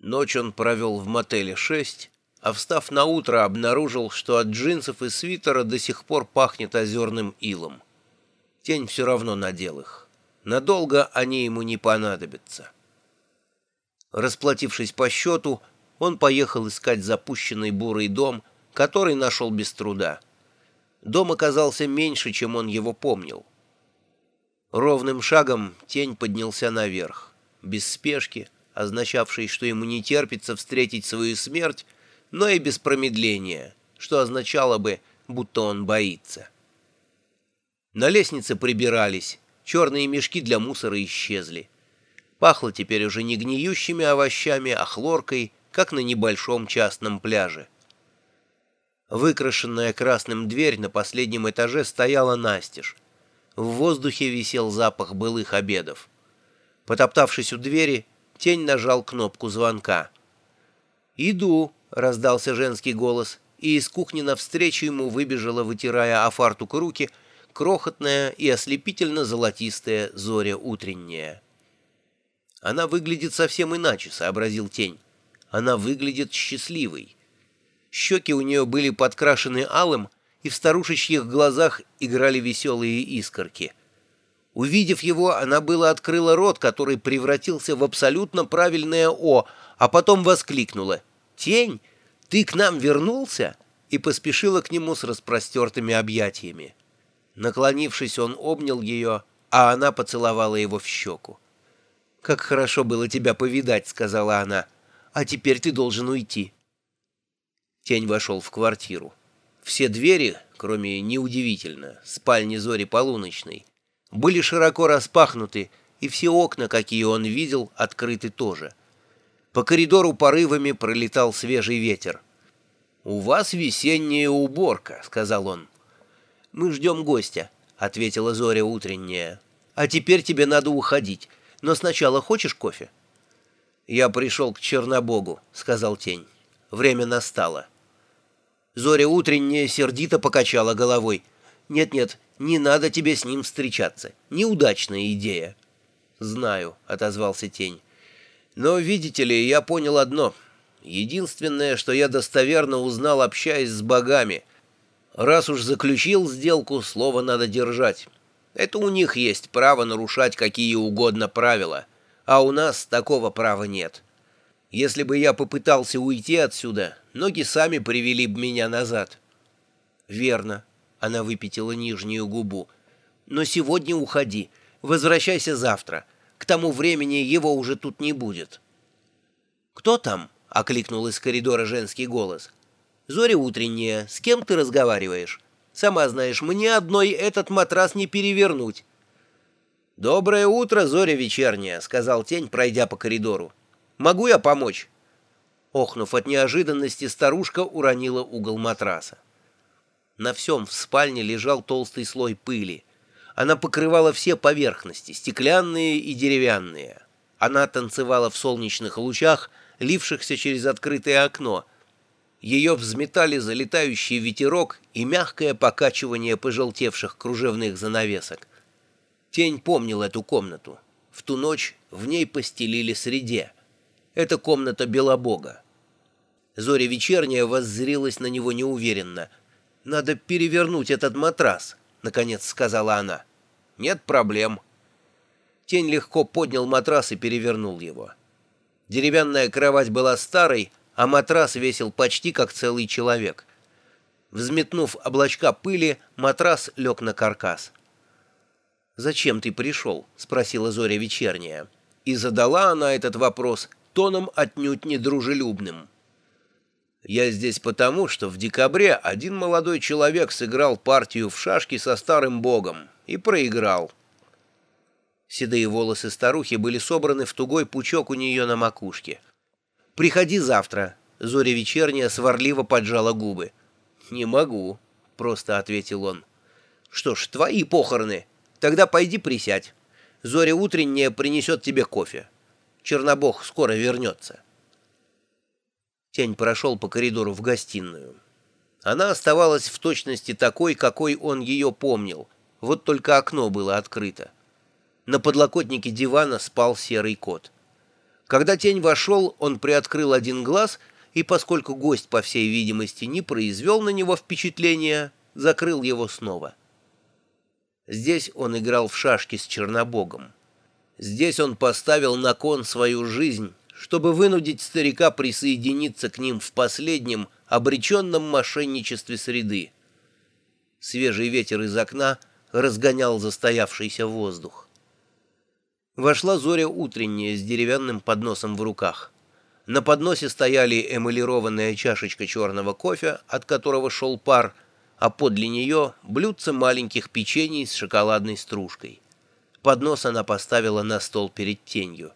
Ночь он провел в мотеле 6, а встав на утро, обнаружил, что от джинсов и свитера до сих пор пахнет озерным илом. Тень все равно надел их. Надолго они ему не понадобятся. Расплатившись по счету, он поехал искать запущенный бурый дом, который нашел без труда. Дом оказался меньше, чем он его помнил. Ровным шагом тень поднялся наверх, без спешки, означавшей, что ему не терпится встретить свою смерть, но и без промедления, что означало бы, будто он боится. На лестнице прибирались, черные мешки для мусора исчезли. Пахло теперь уже не гниющими овощами, а хлоркой, как на небольшом частном пляже. Выкрашенная красным дверь на последнем этаже стояла настежь. В воздухе висел запах былых обедов. Потоптавшись у двери, тень нажал кнопку звонка. «Иду», — раздался женский голос, и из кухни навстречу ему выбежала, вытирая о фартук руки, крохотная и ослепительно-золотистая зоря утренняя. «Она выглядит совсем иначе», — сообразил тень. «Она выглядит счастливой». Щеки у нее были подкрашены алым, и в старушечьих глазах играли веселые искорки. Увидев его, она было открыла рот, который превратился в абсолютно правильное «О», а потом воскликнула «Тень, ты к нам вернулся?» и поспешила к нему с распростертыми объятиями. Наклонившись, он обнял ее, а она поцеловала его в щеку. «Как хорошо было тебя повидать», — сказала она. «А теперь ты должен уйти». Тень вошел в квартиру. Все двери, кроме, неудивительно, спальни Зори Полуночной, были широко распахнуты, и все окна, какие он видел, открыты тоже. По коридору порывами пролетал свежий ветер. «У вас весенняя уборка», — сказал он. «Мы ждем гостя», — ответила Зоря утренняя. «А теперь тебе надо уходить. Но сначала хочешь кофе?» «Я пришел к Чернобогу», — сказал тень. «Время настало». Зоря утренняя сердито покачала головой. «Нет-нет, не надо тебе с ним встречаться. Неудачная идея». «Знаю», — отозвался тень. «Но, видите ли, я понял одно. Единственное, что я достоверно узнал, общаясь с богами. Раз уж заключил сделку, слово надо держать. Это у них есть право нарушать какие угодно правила, а у нас такого права нет. Если бы я попытался уйти отсюда, ноги сами привели бы меня назад». «Верно», она выпятила нижнюю губу. «Но сегодня уходи. Возвращайся завтра. К тому времени его уже тут не будет». «Кто там?» — окликнул из коридора женский голос. «Зоря утренняя. С кем ты разговариваешь? Сама знаешь, мне одной этот матрас не перевернуть». «Доброе утро, Зоря вечерняя», — сказал тень, пройдя по коридору. «Могу я помочь?» Охнув от неожиданности, старушка уронила угол матраса. На всем в спальне лежал толстый слой пыли. Она покрывала все поверхности, стеклянные и деревянные. Она танцевала в солнечных лучах, лившихся через открытое окно. Ее взметали залетающий ветерок и мягкое покачивание пожелтевших кружевных занавесок. Тень помнил эту комнату. В ту ночь в ней постелили среде. Это комната Белобога. Зоря вечерняя воззрилась на него неуверенно — «Надо перевернуть этот матрас», — наконец сказала она. «Нет проблем». Тень легко поднял матрас и перевернул его. Деревянная кровать была старой, а матрас весил почти как целый человек. Взметнув облачка пыли, матрас лег на каркас. «Зачем ты пришел?» — спросила Зоря вечерняя. И задала она этот вопрос тоном отнюдь недружелюбным. Я здесь потому, что в декабре один молодой человек сыграл партию в шашки со старым богом и проиграл. Седые волосы старухи были собраны в тугой пучок у нее на макушке. «Приходи завтра», — Зоря вечерняя сварливо поджала губы. «Не могу», — просто ответил он. «Что ж, твои похороны. Тогда пойди присядь. Зоря утренняя принесет тебе кофе. Чернобог скоро вернется». Тень прошел по коридору в гостиную. Она оставалась в точности такой, какой он ее помнил, вот только окно было открыто. На подлокотнике дивана спал серый кот. Когда тень вошел, он приоткрыл один глаз и, поскольку гость, по всей видимости, не произвел на него впечатления, закрыл его снова. Здесь он играл в шашки с Чернобогом. Здесь он поставил на кон свою жизнь, чтобы вынудить старика присоединиться к ним в последнем, обреченном мошенничестве среды. Свежий ветер из окна разгонял застоявшийся воздух. Вошла Зоря утренняя с деревянным подносом в руках. На подносе стояли эмалированная чашечка черного кофе, от которого шел пар, а подле нее блюдце маленьких печений с шоколадной стружкой. Поднос она поставила на стол перед тенью.